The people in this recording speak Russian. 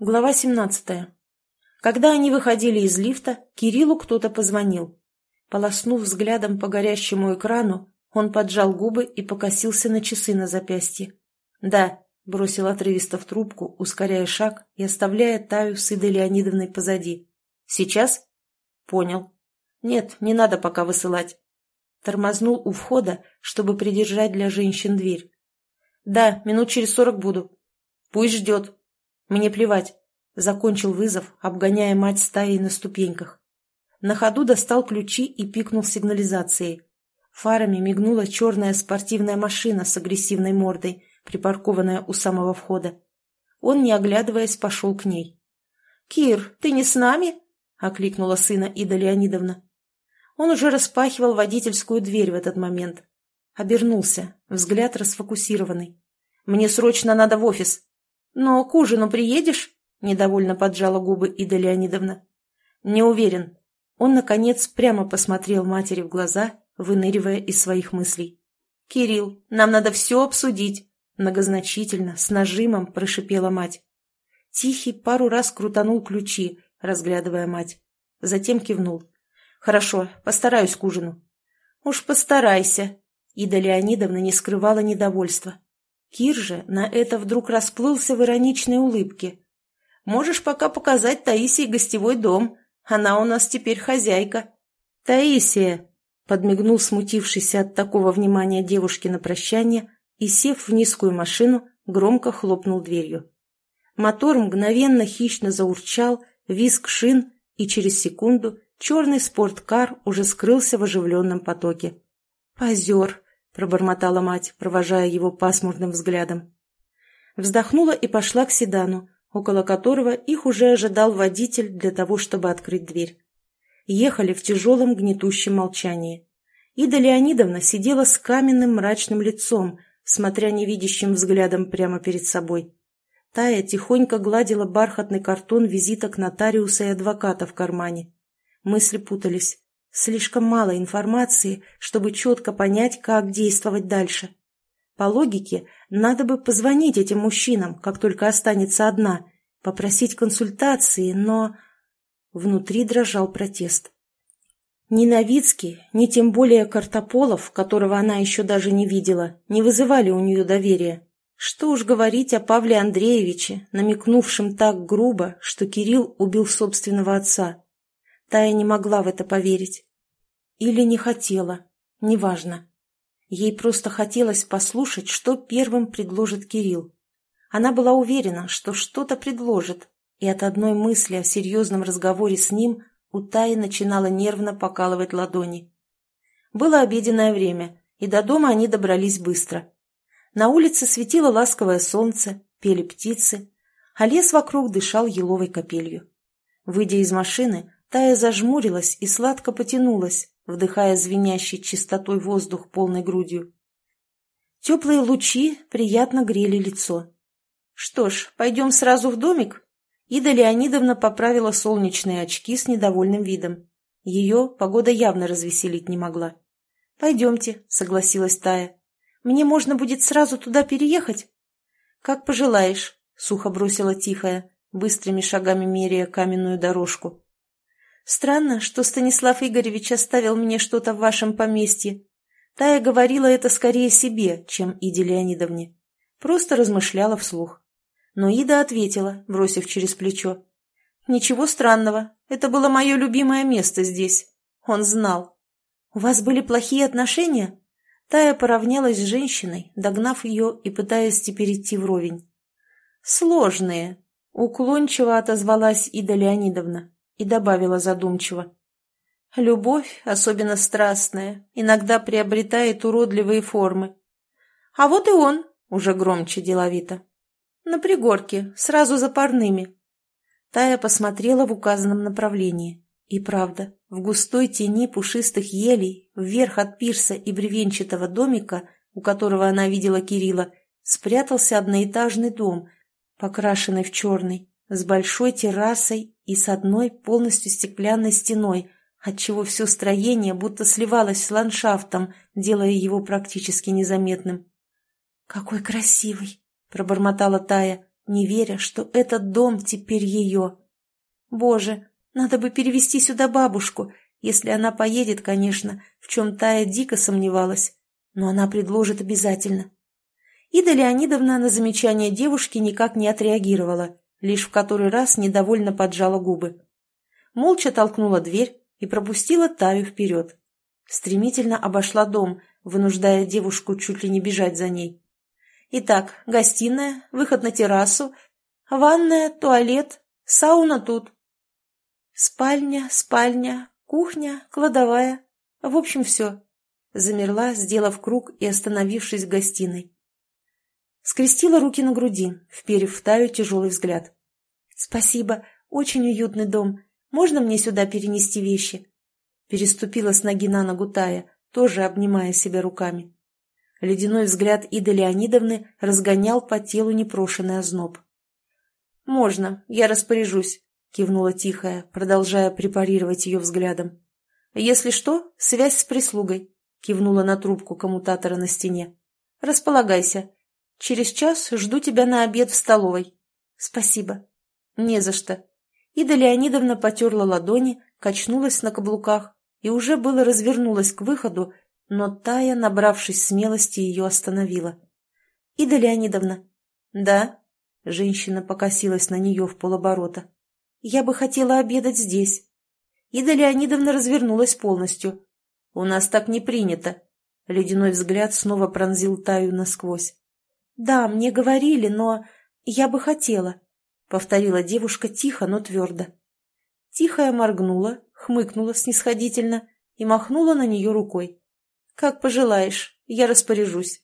Глава 17. Когда они выходили из лифта, Кириллу кто-то позвонил. Полоснув взглядом по горящему экрану, он поджал губы и покосился на часы на запястье. «Да», — бросил отрывисто в трубку, ускоряя шаг и оставляя Таю с Идой Леонидовной позади. «Сейчас?» «Понял. Нет, не надо пока высылать». Тормознул у входа, чтобы придержать для женщин дверь. «Да, минут через сорок буду». «Пусть ждет», мне плевать. Закончил вызов, обгоняя мать стаей на ступеньках. На ходу достал ключи и пикнул сигнализацией. Фарами мигнула черная спортивная машина с агрессивной мордой, припаркованная у самого входа. Он, не оглядываясь, пошел к ней. «Кир, ты не с нами?» — окликнула сына Ида Леонидовна. Он уже распахивал водительскую дверь в этот момент. Обернулся, взгляд расфокусированный. «Мне срочно надо в офис!» «Но к ужину приедешь?» – недовольно поджала губы Ида Леонидовна. «Не уверен». Он, наконец, прямо посмотрел матери в глаза, выныривая из своих мыслей. «Кирилл, нам надо все обсудить», – многозначительно, с нажимом прошипела мать. Тихий пару раз крутанул ключи, разглядывая мать. Затем кивнул. «Хорошо, постараюсь к ужину». «Уж постарайся», – Ида Леонидовна не скрывала недовольства. Кир же на это вдруг расплылся в ироничной улыбке. «Можешь пока показать Таисии гостевой дом. Она у нас теперь хозяйка». «Таисия!» — подмигнул смутившийся от такого внимания девушки на прощание и, сев в низкую машину, громко хлопнул дверью. Мотор мгновенно хищно заурчал, визг шин, и через секунду черный спорткар уже скрылся в оживленном потоке. «Позер!» Пробормотала мать, провожая его пасмурным взглядом. Вздохнула и пошла к седану, около которого их уже ожидал водитель для того, чтобы открыть дверь. Ехали в тяжелом гнетущем молчании. Ида Леонидовна сидела с каменным мрачным лицом, смотря невидящим взглядом прямо перед собой. Тая тихонько гладила бархатный картон визиток нотариуса и адвоката в кармане. Мысли путались. Слишком мало информации, чтобы четко понять, как действовать дальше. По логике, надо бы позвонить этим мужчинам, как только останется одна, попросить консультации, но... Внутри дрожал протест. Ни Новицкий, ни тем более Картополов, которого она еще даже не видела, не вызывали у нее доверия. Что уж говорить о Павле Андреевиче, намекнувшем так грубо, что Кирилл убил собственного отца. Тая не могла в это поверить. Или не хотела, неважно. Ей просто хотелось послушать, что первым предложит Кирилл. Она была уверена, что что-то предложит, и от одной мысли о серьезном разговоре с ним у Таи начинала нервно покалывать ладони. Было обеденное время, и до дома они добрались быстро. На улице светило ласковое солнце, пели птицы, а лес вокруг дышал еловой капелью. Выйдя из машины, Тая зажмурилась и сладко потянулась, вдыхая звенящий чистотой воздух полной грудью. Теплые лучи приятно грели лицо. «Что ж, пойдем сразу в домик?» Ида Леонидовна поправила солнечные очки с недовольным видом. Ее погода явно развеселить не могла. «Пойдемте», — согласилась Тая. «Мне можно будет сразу туда переехать?» «Как пожелаешь», — сухо бросила Тихая, быстрыми шагами меряя каменную дорожку. Странно, что Станислав Игоревич оставил мне что-то в вашем поместье. Тая говорила это скорее себе, чем Иде Леонидовне. Просто размышляла вслух. Но Ида ответила, бросив через плечо. «Ничего странного. Это было мое любимое место здесь. Он знал. У вас были плохие отношения?» Тая поравнялась с женщиной, догнав ее и пытаясь теперь идти вровень. «Сложные», — уклончиво отозвалась Ида Леонидовна и добавила задумчиво. Любовь, особенно страстная, иногда приобретает уродливые формы. А вот и он, уже громче деловито. На пригорке, сразу за парными. Тая посмотрела в указанном направлении. И правда, в густой тени пушистых елей, вверх от пирса и бревенчатого домика, у которого она видела Кирилла, спрятался одноэтажный дом, покрашенный в черный, с большой террасой и с одной полностью стеклянной стеной, отчего все строение будто сливалось с ландшафтом, делая его практически незаметным. «Какой красивый!» — пробормотала Тая, не веря, что этот дом теперь ее. Боже, надо бы перевести сюда бабушку, если она поедет, конечно, в чем Тая дико сомневалась, но она предложит обязательно. Ида Леонидовна на замечание девушки никак не отреагировала, лишь в который раз недовольно поджала губы. Молча толкнула дверь и пропустила Таю вперед. Стремительно обошла дом, вынуждая девушку чуть ли не бежать за ней. Итак, гостиная, выход на террасу, ванная, туалет, сауна тут. Спальня, спальня, кухня, кладовая. В общем, все. Замерла, сделав круг и остановившись в гостиной. Скрестила руки на груди, вперев в Таю тяжелый взгляд. «Спасибо, очень уютный дом. Можно мне сюда перенести вещи?» Переступила с ноги на ногу Тая, тоже обнимая себя руками. Ледяной взгляд Иды Леонидовны разгонял по телу непрошенный озноб. «Можно, я распоряжусь», — кивнула тихая, продолжая препарировать ее взглядом. «Если что, связь с прислугой», — кивнула на трубку коммутатора на стене. «Располагайся. Через час жду тебя на обед в столовой». «Спасибо». «Не за что». Ида Леонидовна потерла ладони, качнулась на каблуках и уже было развернулась к выходу, но Тая, набравшись смелости, ее остановила. «Ида Леонидовна». «Да?» Женщина покосилась на нее в полоборота. «Я бы хотела обедать здесь». Ида Леонидовна развернулась полностью. «У нас так не принято». Ледяной взгляд снова пронзил Таю насквозь. «Да, мне говорили, но я бы хотела», — повторила девушка тихо, но твердо. Тихая моргнула, хмыкнула снисходительно и махнула на нее рукой. «Как пожелаешь, я распоряжусь».